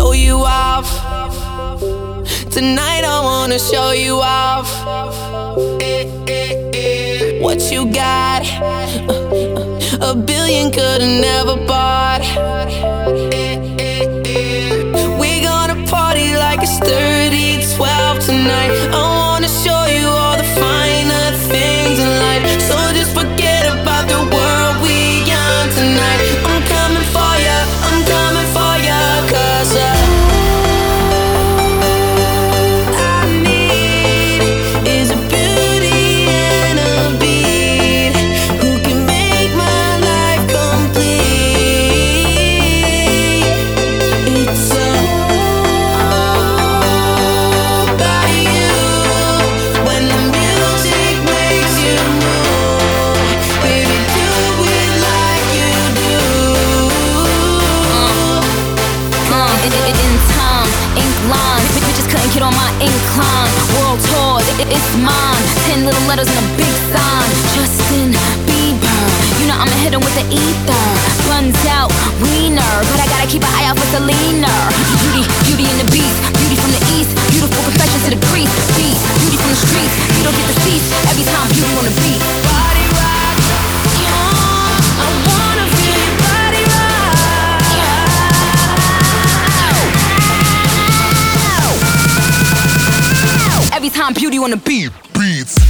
show you off. Tonight I wanna show you off. What you got? A billion could've never bought. We're gonna party like it's 30 12 tonight. Bitch, bitches couldn't get on my incline. World tour, it, it- it's mine. Ten little letters and a big sign. Justin Bieber. You know I'ma hit him with the ether. Runs out, wiener. But I gotta keep an eye out for Selena. Time, Beauty on the beat. Beats.